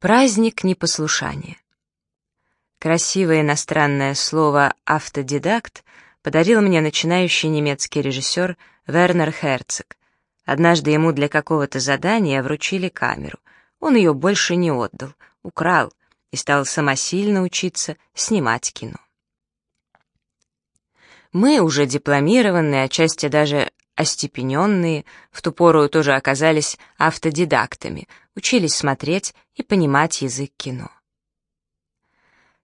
Праздник непослушания. Красивое иностранное слово «автодидакт» подарил мне начинающий немецкий режиссер Вернер Херцог. Однажды ему для какого-то задания вручили камеру. Он ее больше не отдал, украл и стал самосильно учиться снимать кино. Мы, уже дипломированные, отчасти даже остепененные, в ту пору тоже оказались автодидактами, учились смотреть и понимать язык кино.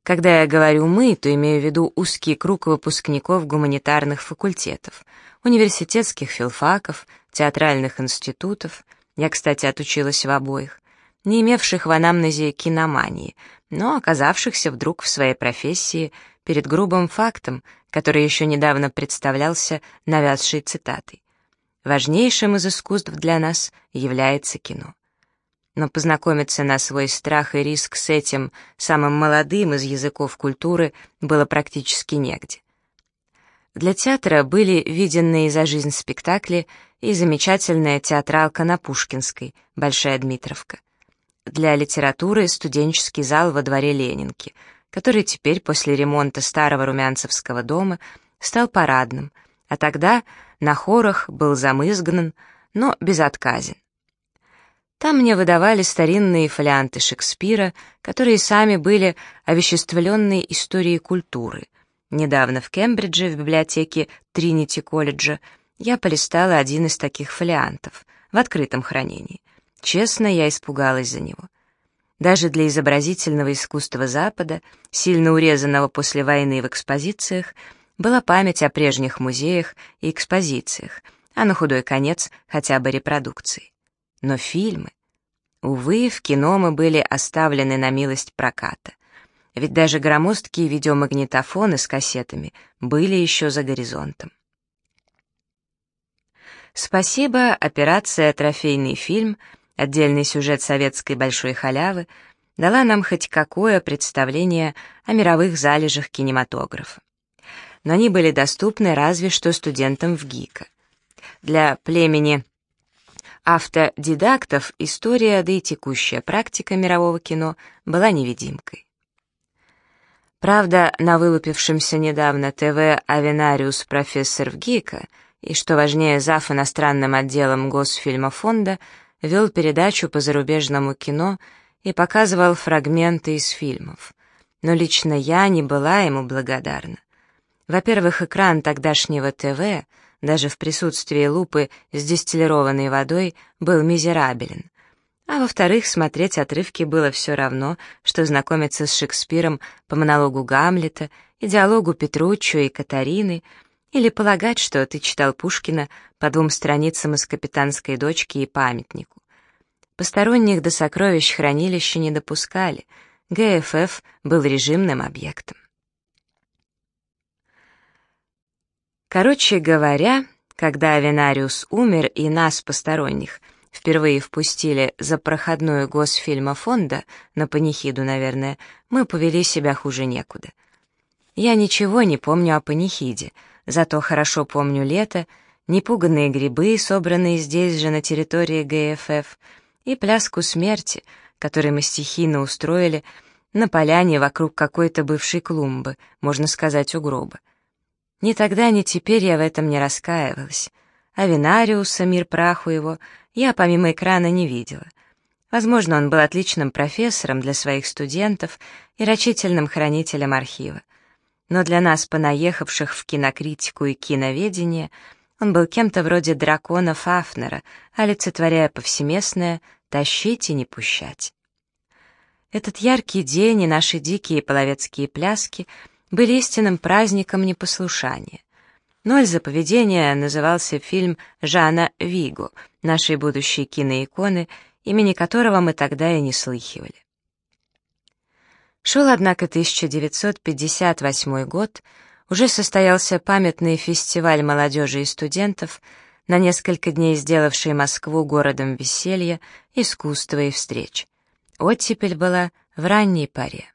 Когда я говорю «мы», то имею в виду узкий круг выпускников гуманитарных факультетов, университетских филфаков, театральных институтов, я, кстати, отучилась в обоих, не имевших в анамнезе киномании, но оказавшихся вдруг в своей профессии перед грубым фактом, который еще недавно представлялся навязшей цитатой. Важнейшим из искусств для нас является кино. Но познакомиться на свой страх и риск с этим самым молодым из языков культуры было практически негде. Для театра были виденные за жизнь спектакли и замечательная театралка на Пушкинской, Большая Дмитровка. Для литературы студенческий зал во дворе Ленинки, который теперь после ремонта старого румянцевского дома стал парадным, а тогда на хорах был замызгнан, но безотказен. Там мне выдавали старинные фолианты Шекспира, которые сами были овеществленной историей культуры. Недавно в Кембридже, в библиотеке Тринити колледжа, я полистала один из таких фолиантов в открытом хранении. Честно, я испугалась за него. Даже для изобразительного искусства Запада, сильно урезанного после войны в экспозициях, была память о прежних музеях и экспозициях, а на худой конец хотя бы репродукции. Но фильмы... Увы, в кино мы были оставлены на милость проката. Ведь даже громоздкие видеомагнитофоны с кассетами были еще за горизонтом. Спасибо, операция «Трофейный фильм», отдельный сюжет советской большой халявы, дала нам хоть какое представление о мировых залежах кинематографа но они были доступны разве что студентам в ГИКа. Для племени автодидактов история, да и текущая практика мирового кино была невидимкой. Правда, на вылупившемся недавно ТВ «Авенариус профессор в ГИКа» и, что важнее, зав. иностранным отделом Госфильмофонда вел передачу по зарубежному кино и показывал фрагменты из фильмов. Но лично я не была ему благодарна. Во-первых, экран тогдашнего ТВ, даже в присутствии лупы с дистиллированной водой, был мизерабелен. А во-вторых, смотреть отрывки было все равно, что знакомиться с Шекспиром по монологу Гамлета и диалогу Петруччо и Катарины, или полагать, что ты читал Пушкина по двум страницам из «Капитанской дочки» и «Памятнику». Посторонних до сокровищ хранилища не допускали, ГФФ был режимным объектом. Короче говоря, когда Авенариус умер и нас, посторонних, впервые впустили за проходную госфильмофонда, на панихиду, наверное, мы повели себя хуже некуда. Я ничего не помню о панихиде, зато хорошо помню лето, непуганные грибы, собранные здесь же на территории ГФФ, и пляску смерти, которую мы стихийно устроили на поляне вокруг какой-то бывшей клумбы, можно сказать, у гроба. Ни тогда, ни теперь я в этом не раскаивалась. А Винариуса, мир праху его, я помимо экрана не видела. Возможно, он был отличным профессором для своих студентов и рачительным хранителем архива. Но для нас, понаехавших в кинокритику и киноведение, он был кем-то вроде дракона Фафнера, олицетворяя повсеместное «тащить и не пущать». Этот яркий день и наши дикие половецкие пляски — были истинным праздником непослушания. Ноль за поведение назывался фильм Жана Виго, нашей будущей киноиконы, имени которого мы тогда и не слыхивали. Шел, однако, 1958 год, уже состоялся памятный фестиваль молодежи и студентов, на несколько дней сделавший Москву городом веселья, искусства и встреч. Оттепель была в ранней паре.